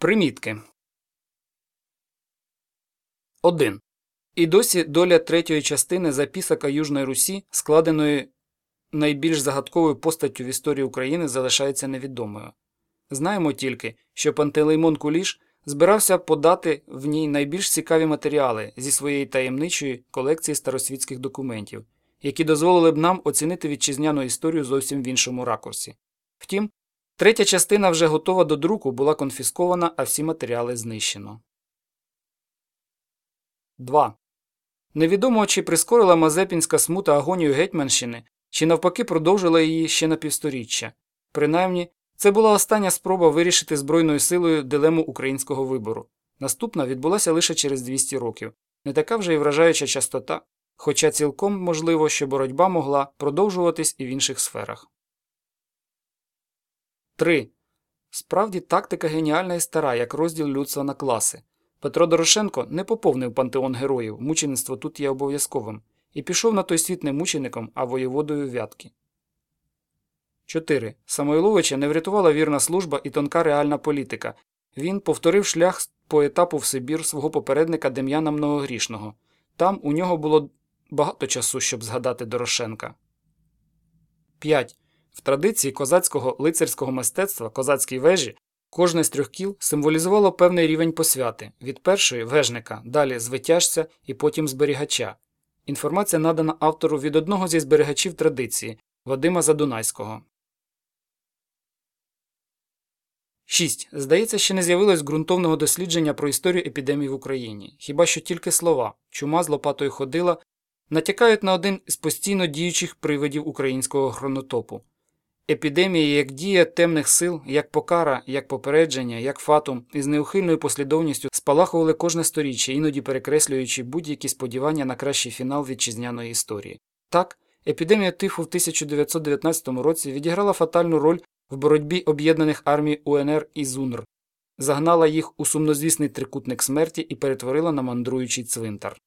Примітки 1. І досі доля третьої частини записок Южної Русі, складеної найбільш загадковою постаттю в історії України, залишається невідомою. Знаємо тільки, що Пантелеймон Куліш збирався подати в ній найбільш цікаві матеріали зі своєї таємничої колекції старосвітських документів, які дозволили б нам оцінити вітчизняну історію зовсім в іншому ракурсі. Втім, третя частина вже готова до друку була конфіскована, а всі матеріали знищено. 2. Невідомо, чи прискорила Мазепінська смута агонію Гетьманщини, чи навпаки продовжила її ще на півсторіччя. Принаймні, це була остання спроба вирішити збройною силою дилему українського вибору. Наступна відбулася лише через 200 років, не така вже й вражаюча частота, хоча цілком можливо, що боротьба могла продовжуватись і в інших сферах. 3. Справді тактика геніальна і стара, як розділ людства на класи. Петро Дорошенко не поповнив пантеон героїв, мучеництво тут є обов'язковим, і пішов на той світ не мучеником, а воєводою вятки. 4. Самойловича не врятувала вірна служба і тонка реальна політика. Він повторив шлях по етапу в Сибір свого попередника Дем'яна Многогрішного. Там у нього було багато часу, щоб згадати Дорошенка. 5. В традиції козацького лицарського мистецтва козацькій вежі кожне з трьох кіл символізувало певний рівень посвяти від першої вежника, далі звитяжця і потім зберігача. Інформація надана автору від одного зі зберігачів традиції Вадима Задунайського. 6. Здається, ще не з'явилось ґрунтовного дослідження про історію епідемії в Україні. Хіба що тільки слова чума з лопатою ходила натякають на один з постійно діючих привидів українського хронотопу. Епідемія як дія темних сил, як покара, як попередження, як фатум, із неухильною послідовністю спалахували кожне сторіччя, іноді перекреслюючи будь-які сподівання на кращий фінал вітчизняної історії. Так, епідемія тифу в 1919 році відіграла фатальну роль в боротьбі об'єднаних армій УНР і ЗУНР, загнала їх у сумнозвісний трикутник смерті і перетворила на мандруючий цвинтар.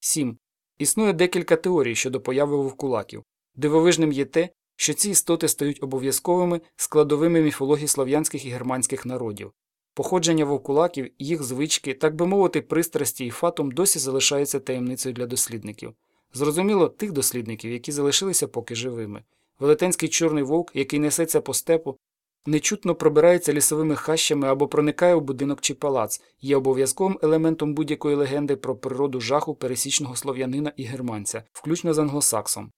7. Існує декілька теорій щодо появи вовкулаків. Дивовижним є те, що ці істоти стають обов'язковими складовими міфології слов'янських і германських народів. Походження вовкулаків, їх звички, так би мовити, пристрасті і фатум досі залишаються таємницею для дослідників. Зрозуміло, тих дослідників, які залишилися поки живими. Велетенський чорний вовк, який несеться по степу, нечутно пробирається лісовими хащами або проникає у будинок чи палац, є обов'язковим елементом будь-якої легенди про природу жаху пересічного слов'янина і германця, включно з англосаксом.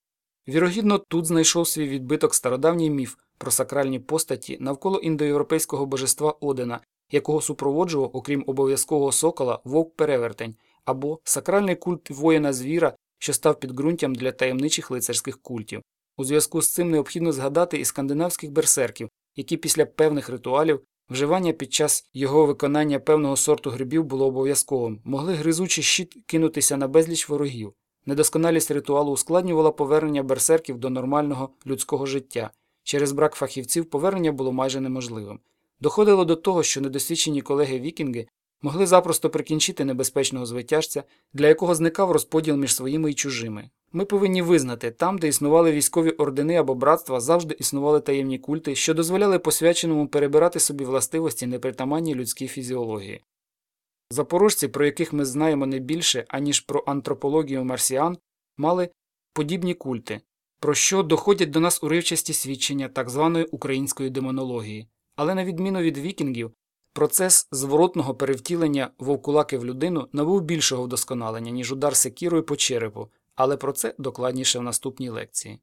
Вірогідно, тут знайшов свій відбиток стародавній міф про сакральні постаті навколо індоєвропейського божества Одена, якого супроводжував, окрім обов'язкового сокола, вовк перевертень, або сакральний культ воїна звіра, що став підґрунтям для таємничих лицарських культів. У зв'язку з цим необхідно згадати і скандинавських берсерків, які після певних ритуалів вживання під час його виконання певного сорту грибів було обов'язковим, могли гризучи щит кинутися на безліч ворогів. Недосконалість ритуалу ускладнювала повернення берсерків до нормального людського життя. Через брак фахівців повернення було майже неможливим. Доходило до того, що недосвідчені колеги Вікінги могли запросто прикінчити небезпечного звитяжця, для якого зникав розподіл між своїми і чужими. Ми повинні визнати, там, де існували військові ордени або братства, завжди існували таємні культи, що дозволяли посвяченому перебирати собі властивості непритаманні людській фізіології. Запорожці, про яких ми знаємо не більше, аніж про антропологію марсіан, мали подібні культи, про що доходять до нас уривчасті свідчення так званої української демонології. Але, на відміну від вікінгів, процес зворотного перевтілення вовкулаки в людину набув більшого вдосконалення, ніж удар секірою по черепу, але про це докладніше в наступній лекції.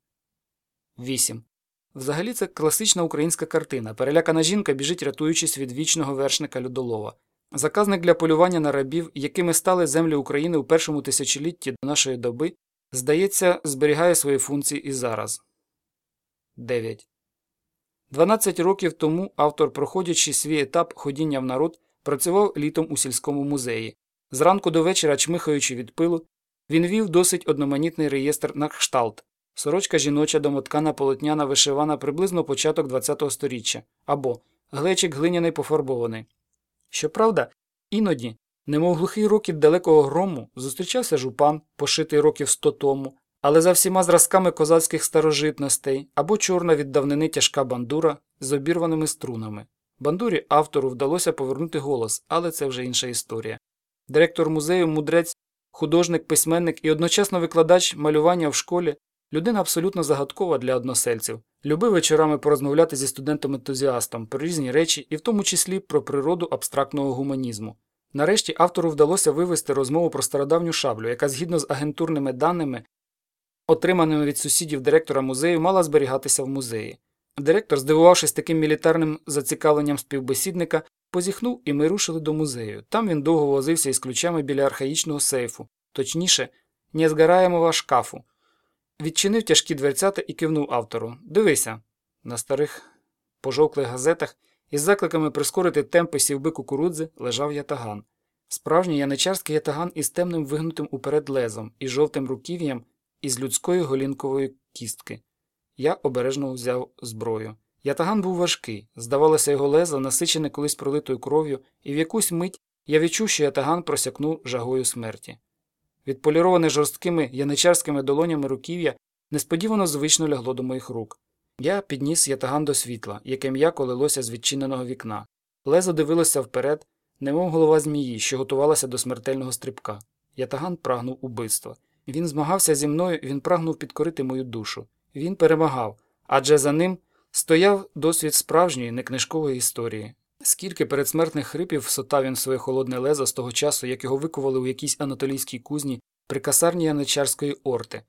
8. Взагалі це класична українська картина. Перелякана жінка біжить, рятуючись від вічного вершника людолова. Заказник для полювання на рабів, якими стали землі України у першому тисячолітті до нашої доби, здається, зберігає свої функції і зараз. 9. 12 років тому автор, проходячи свій етап ходіння в народ, працював літом у сільському музеї. Зранку до вечора, чмихаючи від пилу, він вів досить одноманітний реєстр на кшталт, сорочка жіноча домоткана полотняна вишивана приблизно початок ХХ століття, або глечик глиняний пофарбований. Щоправда, іноді, немов глухий років далекого грому, зустрічався жупан, пошитий років сто тому, але за всіма зразками козацьких старожитностей або чорна від давнини тяжка бандура з обірваними струнами. Бандурі автору вдалося повернути голос, але це вже інша історія. Директор музею, мудрець, художник, письменник і одночасно викладач малювання в школі людина абсолютно загадкова для односельців. Любив вечорами порозмовляти зі студентом-ентузіастом про різні речі, і в тому числі про природу абстрактного гуманізму. Нарешті автору вдалося вивести розмову про стародавню шаблю, яка згідно з агентурними даними, отриманими від сусідів директора музею, мала зберігатися в музеї. Директор, здивувавшись таким мілітарним зацікавленням співбесідника, позіхнув і ми рушили до музею. Там він довго возився із ключами біля архаїчного сейфу, точніше, незгараємого шкафу. Відчинив тяжкі дверцята і кивнув автору. Дивися. На старих пожовклих газетах із закликами прискорити темпи сівби кукурудзи лежав ятаган. Справжній яничарський ятаган із темним вигнутим уперед лезом і жовтим руків'ям із людської голінкової кістки. Я обережно взяв зброю. Ятаган був важкий, здавалося, його лезо насичене колись пролитою кров'ю, і в якусь мить я відчув, що ятаган просякнув жагою смерті. Відполіроване жорсткими яничарськими долонями руків'я несподівано звично лягло до моїх рук. Я підніс ятаган до світла, яке м'яко лилося з відчиненого вікна. Лезо дивилося вперед, немов голова змії, що готувалася до смертельного стрибка. Ятаган прагнув убивства. Він змагався зі мною, він прагнув підкорити мою душу. Він перемагав, адже за ним стояв досвід справжньої некнижкової історії. Скільки передсмертних хрипів всотав він своє холодне лезо з того часу, як його викували у якійсь анатолійській кузні при касарні яничарської орти.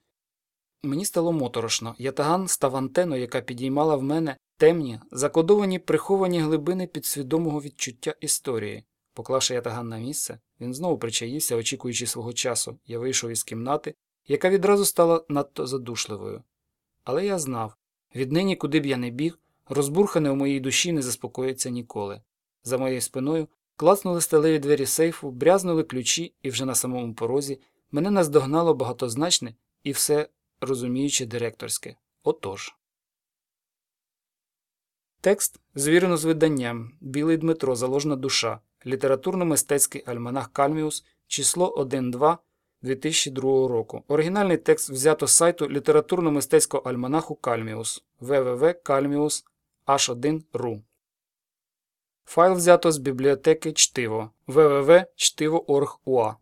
Мені стало моторошно. Ятаган став антеною, яка підіймала в мене темні, закодовані приховані глибини підсвідомого відчуття історії. Поклавши ятаган на місце, він знову причаївся, очікуючи свого часу. Я вийшов із кімнати, яка відразу стала надто задушливою. Але я знав віднині, куди б я не біг, розбурхане у моїй душі не заспокоїться ніколи. За моєю спиною клацнули сталеві двері сейфу, брязнули ключі, і вже на самому порозі мене наздогнало багатозначне і все розуміюче директорське. Отож. Текст звірено з виданням Білий Дмитро Заложна душа. Літературно-мистецький альманах Кальміус, число 1.2 2002 року. Оригінальний текст взято з сайту літературно-мистецького альманаху Кальміус www.calmius.h1.ru. Файл взято з бібліотеки Чтиво www.чтиво.org.ua